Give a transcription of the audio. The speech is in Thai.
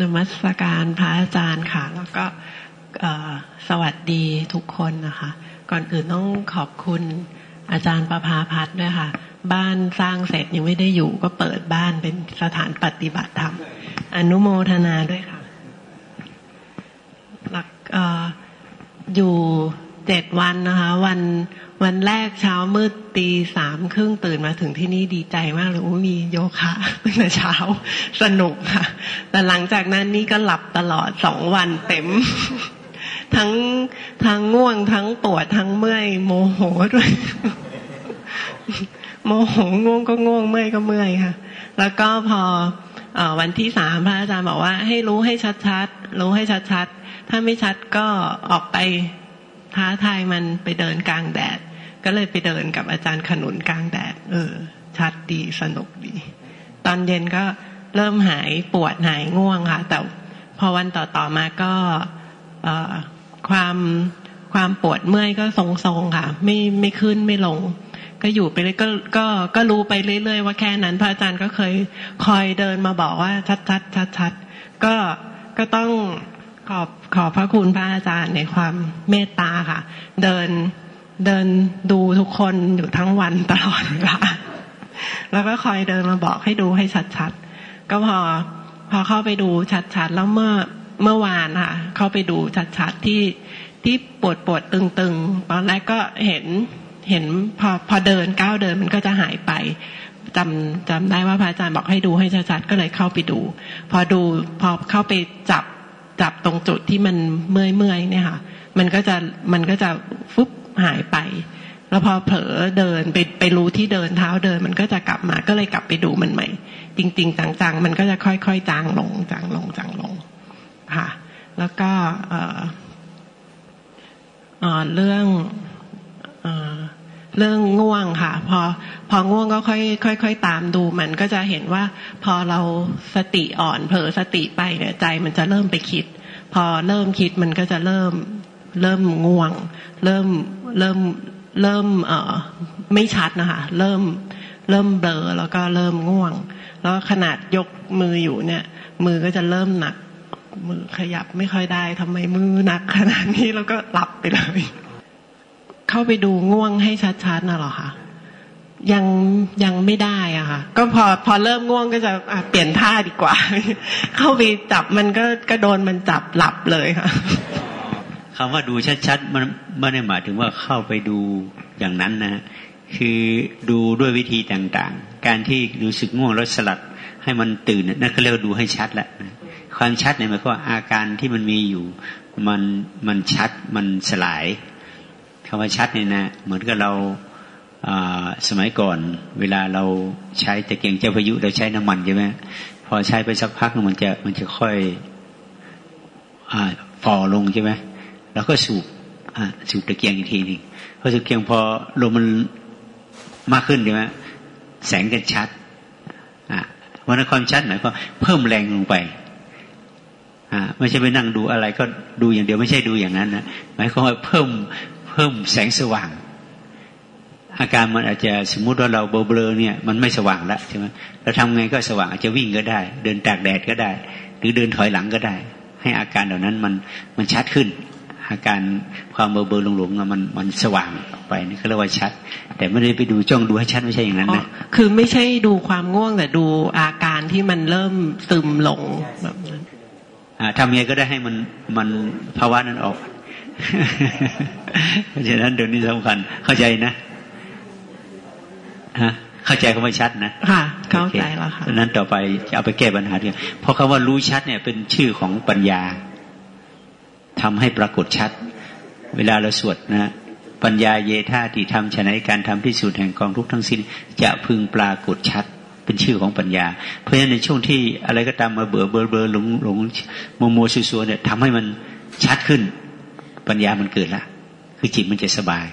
นมัสการพระอาจารย์ค่ะ แล้วก็สวัสดีทุกคนนะคะ ก่อนอื่นต้องขอบคุณอาจารย์ประภาพัฒน์ด้วยค่ะ บ้านสร้างเสร็จยังไม่ได้อยู่ก็เปิดบ้านเป็นสถานปฏิบัติธรรม อนุโมทนาด้วยค่ะหลักอยู่เจ็ดวันนะคะ วัน วันแรกเช้ามืดตีสามครึ่งตื่นมาถึงที่นี่ดีใจมากเลยโอ้มีโยคะตั้งแต่เช้าสนุกค่ะ แต่หลังจากนั้นนี่ก็หลับตลอดสองวันเต็ม ทั้งทั้งง่วงทั้งปวดทั้งเมื่อยโมโหด้วย โมโหง่วงก็ง่วงเมื่อยก็เมื่อยค่ะ แล้วก็พออวันที่สามพระอาจารย์บอกว่า ให้รู้ให้ชัดๆรู้ให้ชัดๆถ้าไม่ชัดก็ออกไปท้าทายมันไปเดินกลางแดด ก็เลยไปเดินกับอาจารย์ขนุนกลางแดด เออ ชัดดีสนุกดี ตอนเย็นก็เริ่มหายปวดหายง่วงค่ะ แต่พอวันต่อต่อมาก็ความความปวดเมื่อยก็ทรงๆค่ะ ไม่ไม่ขึ้นไม่ลง ก็อยู่ไปเลยก็ก็ก็รู้ไปเรื่อยๆว่าแค่นั้น พระอาจารย์ก็เคยคอยเดินมาบอกว่าชัดๆชัดๆก็ก็ต้องขอบขอบพระคุณพระอาจารย์ในความเมตตาค่ะ เดิน เดินดูทุกคนอยู่ทั้งวันตลอดเวลาแล้วก็คอยเดินมาบอกให้ดูให้ชัดๆ ก็พอพอเข้าไปดูชัดๆ แล้วเมื่อเมื่อวานค่ะ เข้าไปดูชัดๆที่ที่ปวดปวดตึงๆ ตอนแรกก็เห็นเห็นพอพอเดินก้าวเดินมันก็จะหายไปจำจำได้ว่าพระอาจารย์บอกให้ดูให้ชัดๆก็เลยเข้าไปดู พอดูพอเข้าไปจับจับตรงจุดที่มันเมื่อยเมื่อยเนี่ยค่ะ มันก็จะมันก็จะฟุบ หายไป แล้วพอเผลอเดินไปไปรู้ที่เดินเท้าเดิน มันก็จะกลับมาก็เลยกลับไปดูมันใหม่ จริง ๆ จังๆ มันก็จะค่อยๆจางลงจางลงจางลงค่ะ แล้วก็เออเรื่องเอเรื่องง่วงค่ะ พอพอง่วงก็ค่อยค่อยค่อยตามดูมันก็จะเห็นว่า พอเราสติอ่อนเผลอสติไปเนี่ยใจมันจะเริ่มไปคิด พอเริ่มคิดมันก็จะเริ่ม เริ่มง่วง เริ่มเริ่มเริ่มเอ่อไม่ชัดนะคะเริ่มเริ่มเบลอแล้วก็เริ่มง่วง แล้วขนาดยกมืออยู่เนี่ย มือก็จะเริ่มหนัก มือขยับไม่ค่อยได้ทำไมมือหนักขนาดนี้แล้วก็หลับไปเลย เข้าไปดูง่วงให้ชัดๆน่ะหรอคะยังยังไม่ได้อะค่ะ ก็พอพอเริ่มง่วงก็จะเปลี่ยนท่าดีกว่า เข้าไปจับมันก็ก็โดนมันจับหลับเลยค่ะ คำว่าดูชัดๆมันไม่ได้หมายถึงว่าเข้าไปดูอย่างนั้นนะคือดูด้วยวิธีต่างๆ การที่รู้สึกง่วงแล้วสลัดให้มันตื่นนั่นก็เรียกว่าดูให้ชัดแหละความชัดเนี่ยหมายความว่าอาการที่มันมีอยู่ มันมันชัดมันสลายคำว่าชัดเนี่ยนะเหมือนกับเราสมัยก่อน เวลาเราใช้ตะเกียงเจ้าพายุเราใช้น้ำมันใช่ไหมพอใช้ไปสักพักมันจะมันจะค่อยอฟอลงใช่ไหม แล้วก็สูบสูบตะเกียงอีกทีหนึ่งพอตะเกียงพอลมมันมากขึ้นใช่ไหมแสงกันชัดอ่าวันนั้นความชัดหมายความเพิ่มแรงลงไปอ่าไม่ใช่ไปนั่งดูอะไรก็ดูอย่างเดียวไม่ใช่ดูอย่างนั้นนะหมายความว่าเพิ่มเพิ่มแสงสว่าง อาการมันอาจจะสมมุติว่าเราเบลอเนี่ย มันไม่สว่างแล้วใช่ไหมเราทำไงก็สว่างอาจจะวิ่งก็ได้ เดินตากแดดก็ได้ หรือเดินถอยหลังก็ได้ ให้อาการเหล่านั้นมันมันชัดขึ้น อาการความเบลอหลงๆมันมันสว่างไปนี่เขาเรียกว่าชัด แต่ไม่ได้ไปดูจ้องดูให้ชัดไม่ใช่อย่างนั้นนะคือไม่ใช่ดูความง่วงแต่ดูอาการที่มันเริ่มซึมลงแบบนั้นทำยังไงก็ได้ให้มันมันภาวะนั้นออกเพราะฉะนั้นเดี๋ยวนี้สำคัญเข้าใจนะฮะเข้าใจเขาไม่ชัดนะค่ะ เข้าใจแล้วค่ะนั้นต่อไปจะเอาไปแก้ปัญหาเดียวเพราะคาว่ารู้ชัดเนี่ยเป็นชื่อของปัญญา ทำให้ปรากฏชัด เวลาเราสวดนะปัญญาเยธาติธรรมฉนัยการทำที่สุดแห่งกองทุกทั้งสิ้น จะพึงปรากฏชัด เป็นชื่อของปัญญา เพราะฉะนั้นในช่วงที่อะไรก็ตามมาเบื่อเบอเบอหลงหลงโมโมซัวเนี่ยทำให้มันชัดขึ้น ปัญญามันเกิดละคือจิตมันจะสบาย